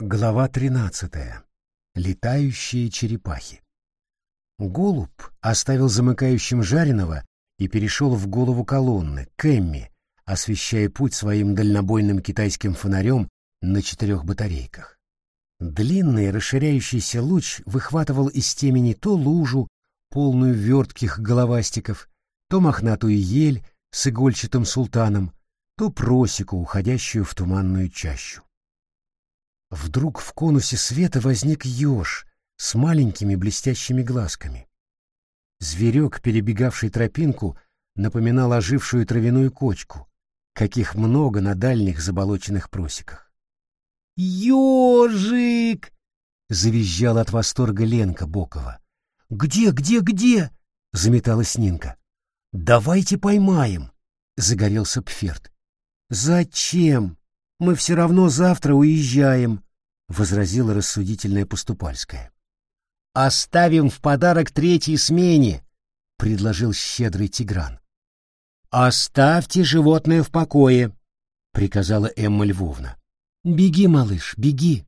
Глава 13. Летающие черепахи. Голубь оставил замыкающим жареного и перешел в голову колонны, к Эмми, освещая путь своим дальнобойным китайским фонарем на четырех батарейках. Длинный расширяющийся луч выхватывал из темени то лужу, полную вертких головастиков, то мохнатую ель с игольчатым султаном, то просеку, уходящую в туманную чащу. Вдруг в конусе света возник еж с маленькими блестящими глазками. Зверек, перебегавший тропинку, напоминал ожившую травяную кочку, каких много на дальних заболоченных просеках. «Ежик!» — завизжала от восторга Ленка Бокова. «Где, где, где?» — заметалась Нинка. «Давайте поймаем!» — загорелся Пферт. «Зачем? Мы все равно завтра уезжаем», — возразила рассудительная Поступальская. «Оставим в подарок третьей смене», — предложил щедрый Тигран. «Оставьте животное в покое», — приказала Эмма Львовна. «Беги, малыш, беги».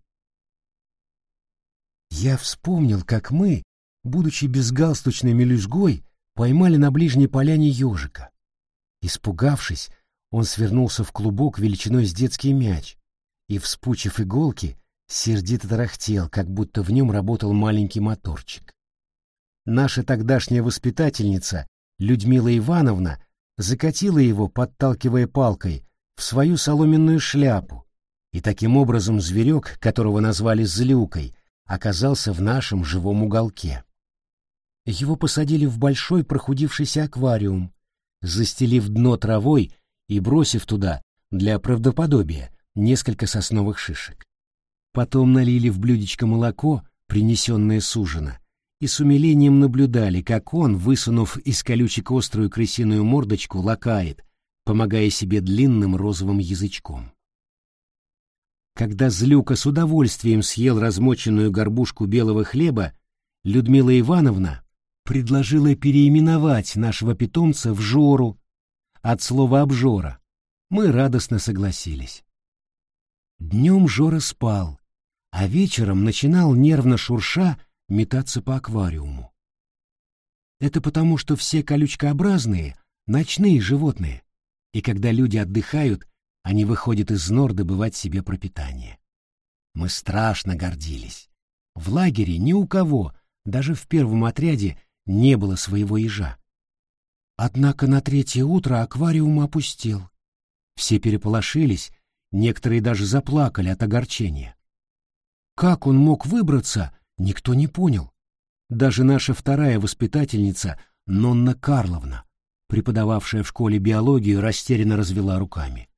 Я вспомнил, как мы, будучи безгалстучной мелюзгой, поймали на ближней поляне ежика. Испугавшись, он свернулся в клубок величиной с детский мяч и, вспучив иголки, сердито тарахтел, как будто в нем работал маленький моторчик. Наша тогдашняя воспитательница, Людмила Ивановна, закатила его, подталкивая палкой, в свою соломенную шляпу, и таким образом зверек, которого назвали Злюкой, оказался в нашем живом уголке. Его посадили в большой прохудившийся аквариум, застелив дно травой и бросив туда, для правдоподобия, несколько сосновых шишек. Потом налили в блюдечко молоко, принесенное с ужина, и с умилением наблюдали, как он, высунув из колючек острую крысиную мордочку, лакает, помогая себе длинным розовым язычком. Когда Злюка с удовольствием съел размоченную горбушку белого хлеба, Людмила Ивановна предложила переименовать нашего питомца в Жору от слова «обжора». Мы радостно согласились. Днем Жора спал, а вечером начинал нервно шурша метаться по аквариуму. Это потому, что все колючкообразные — ночные животные, и когда люди отдыхают, они выходят из нор добывать себе пропитание. Мы страшно гордились. В лагере ни у кого, даже в первом отряде, не было своего ежа. Однако на третье утро аквариум опустел. Все переполошились, некоторые даже заплакали от огорчения. Как он мог выбраться, никто не понял. Даже наша вторая воспитательница, Нонна Карловна, преподававшая в школе биологию, растерянно развела руками.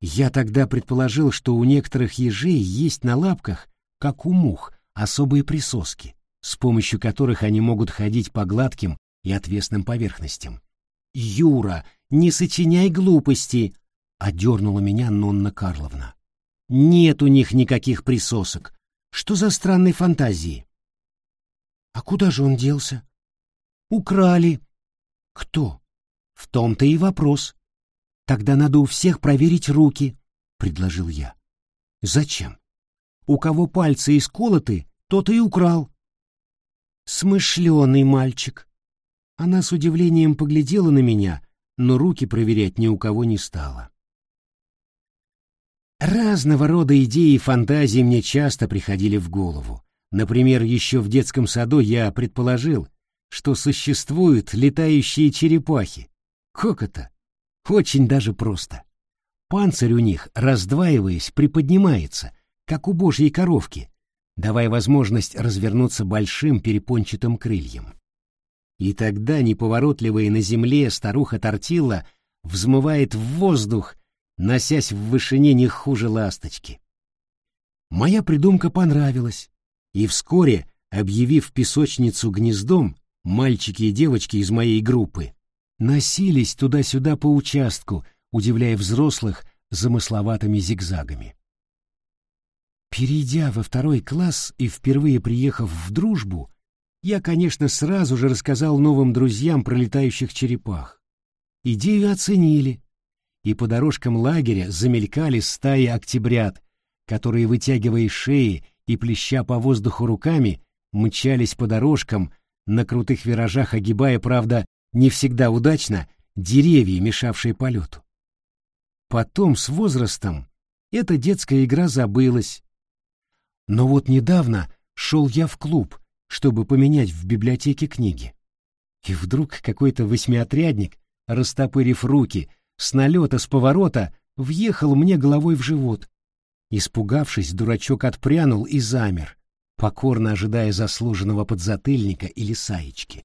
Я тогда предположил, что у некоторых ежей есть на лапках, как у мух, особые присоски с помощью которых они могут ходить по гладким и отвесным поверхностям. «Юра, не сочиняй глупости!» — одернула меня Нонна Карловна. «Нет у них никаких присосок. Что за странные фантазии?» «А куда же он делся?» «Украли». «Кто?» «В том-то и вопрос. Тогда надо у всех проверить руки», — предложил я. «Зачем? У кого пальцы исколоты, тот и украл. Смышленый мальчик. Она с удивлением поглядела на меня, но руки проверять ни у кого не стала. Разного рода идеи и фантазии мне часто приходили в голову. Например, еще в детском саду я предположил, что существуют летающие черепахи. Как это? Очень даже просто. Панцирь у них, раздваиваясь, приподнимается, как у божьей коровки, давая возможность развернуться большим перепончатым крыльям. И тогда неповоротливая на земле старуха Тортилла взмывает в воздух, носясь в вышине не хуже ласточки. Моя придумка понравилась, и вскоре, объявив песочницу гнездом, мальчики и девочки из моей группы носились туда-сюда по участку, удивляя взрослых замысловатыми зигзагами. Перейдя во второй класс и впервые приехав в дружбу, я, конечно, сразу же рассказал новым друзьям про летающих черепах. Идею оценили, и по дорожкам лагеря замелькали стаи октябрят, которые, вытягивая шеи и плеща по воздуху руками, мчались по дорожкам, на крутых виражах огибая, правда, не всегда удачно, деревья, мешавшие полету. Потом, с возрастом, эта детская игра забылась. Но вот недавно шел я в клуб, чтобы поменять в библиотеке книги. И вдруг какой-то восьмиотрядник, растопырив руки, с налета, с поворота, въехал мне головой в живот. Испугавшись, дурачок отпрянул и замер, покорно ожидая заслуженного подзатыльника или саечки.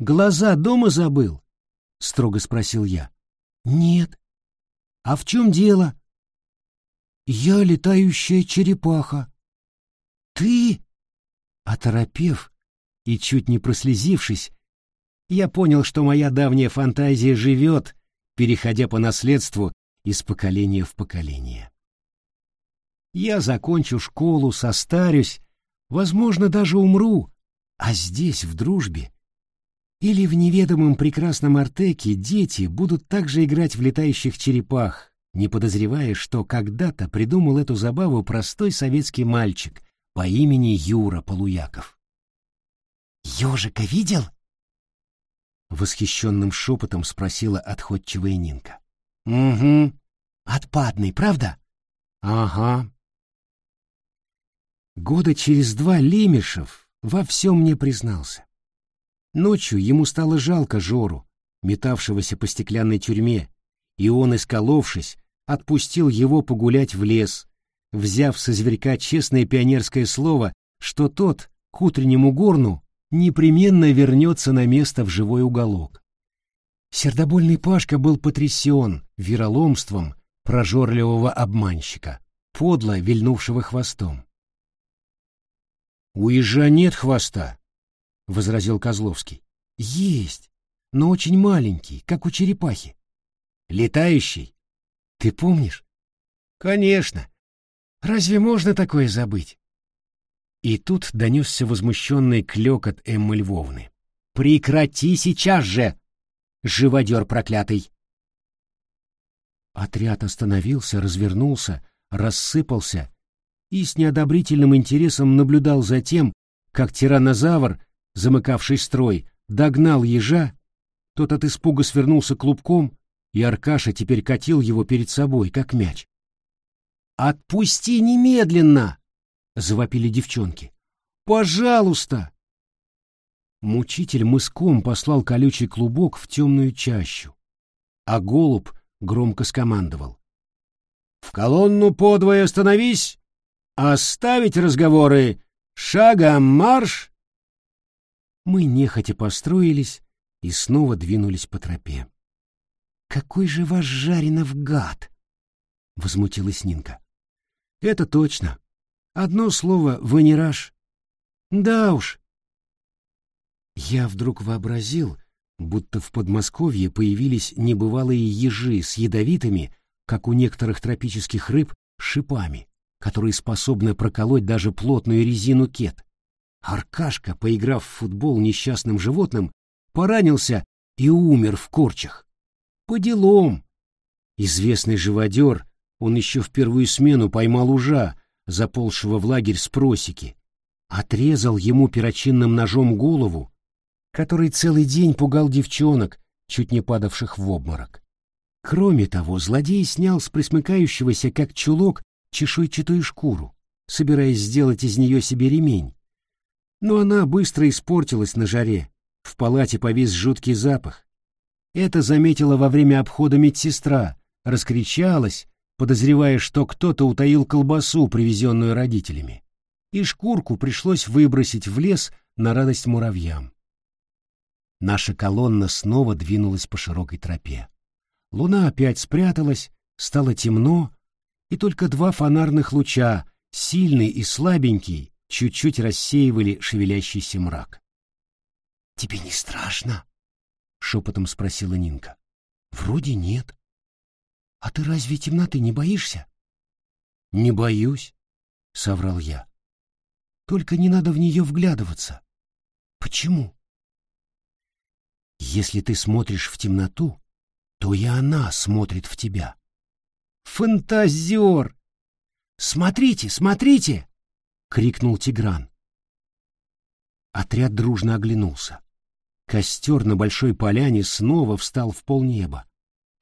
«Глаза дома забыл?» — строго спросил я. «Нет». «А в чем дело?» «Я летающая черепаха». «Ты?» Оторопев и чуть не прослезившись, я понял, что моя давняя фантазия живет, переходя по наследству из поколения в поколение. Я закончу школу, состарюсь, возможно, даже умру, а здесь, в дружбе, или в неведомом прекрасном Артеке дети будут также играть в летающих черепах, не подозревая, что когда-то придумал эту забаву простой советский мальчик по имени Юра Полуяков. «Ежика видел?» Восхищенным шепотом спросила отходчивая Нинка. «Угу. Отпадный, правда?» «Ага». Года через два Лемешев во всем мне признался. Ночью ему стало жалко Жору, метавшегося по стеклянной тюрьме, и он, исколовшись, отпустил его погулять в лес, взяв со зверька честное пионерское слово, что тот к утреннему горну непременно вернется на место в живой уголок. Сердобольный Пашка был потрясен вероломством прожорливого обманщика, подло вильнувшего хвостом. «У ежа нет хвоста», — возразил Козловский. «Есть, но очень маленький, как у черепахи. Летающий. Ты помнишь?» «Конечно. Разве можно такое забыть?» И тут донесся возмущенный клекот Эммы Львовны. «Прекрати сейчас же! Живодер проклятый!» Отряд остановился, развернулся, рассыпался и с неодобрительным интересом наблюдал за тем, как тиранозавр, замыкавший строй, догнал ежа, тот от испуга свернулся клубком, и Аркаша теперь катил его перед собой, как мяч. «Отпусти немедленно!» — завопили девчонки. «Пожалуйста!» Мучитель мыском послал колючий клубок в темную чащу, а голубь громко скомандовал. «В колонну подвое остановись! Оставить разговоры! Шагом марш!» Мы нехотя построились и снова двинулись по тропе. «Какой же ваш Жаринов гад!» — возмутилась Нинка. «Это точно!» Одно слово — ванираж. Да уж. Я вдруг вообразил, будто в Подмосковье появились небывалые ежи с ядовитыми, как у некоторых тропических рыб, шипами, которые способны проколоть даже плотную резину кет. Аркашка, поиграв в футбол несчастным животным, поранился и умер в корчах. По делам. Известный живодер, он еще в первую смену поймал ужа, заползшего в лагерь с просеки, отрезал ему перочинным ножом голову, который целый день пугал девчонок, чуть не падавших в обморок. Кроме того, злодей снял с присмыкающегося, как чулок, чешуйчатую шкуру, собираясь сделать из нее себе ремень. Но она быстро испортилась на жаре, в палате повис жуткий запах. Это заметила во время обхода медсестра, раскричалась, подозревая, что кто-то утаил колбасу, привезенную родителями, и шкурку пришлось выбросить в лес на радость муравьям. Наша колонна снова двинулась по широкой тропе. Луна опять спряталась, стало темно, и только два фонарных луча, сильный и слабенький, чуть-чуть рассеивали шевелящийся мрак. — Тебе не страшно? — шепотом спросила Нинка. — Вроде нет. «А ты разве темноты не боишься?» «Не боюсь», — соврал я. «Только не надо в нее вглядываться». «Почему?» «Если ты смотришь в темноту, то и она смотрит в тебя». «Фантазер!» Смотрите, смотрите!» — крикнул Тигран. Отряд дружно оглянулся. Костер на большой поляне снова встал в полнеба.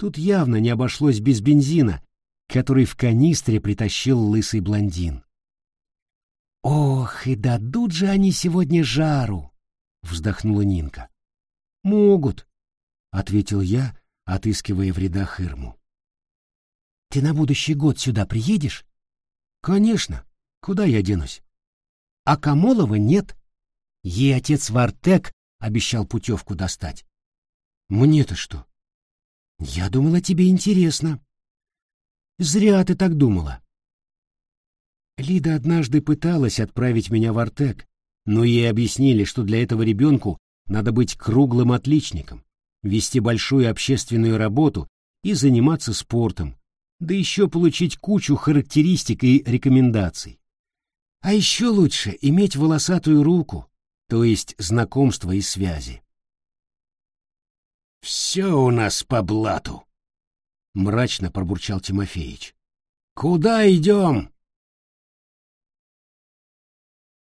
Тут явно не обошлось без бензина, который в канистре притащил лысый блондин. «Ох, и дадут же они сегодня жару!» — вздохнула Нинка. «Могут», — ответил я, отыскивая в рядах Ирму. «Ты на будущий год сюда приедешь?» «Конечно. Куда я денусь?» «А Камолова нет. Ей отец Вартек обещал путевку достать». «Мне-то что?» «Я думала, тебе интересно». «Зря ты так думала». Лида однажды пыталась отправить меня в Артек, но ей объяснили, что для этого ребенку надо быть круглым отличником, вести большую общественную работу и заниматься спортом, да еще получить кучу характеристик и рекомендаций. А еще лучше иметь волосатую руку, то есть знакомства и связи. «Все у нас по блату», — мрачно пробурчал Тимофеич. «Куда идем?»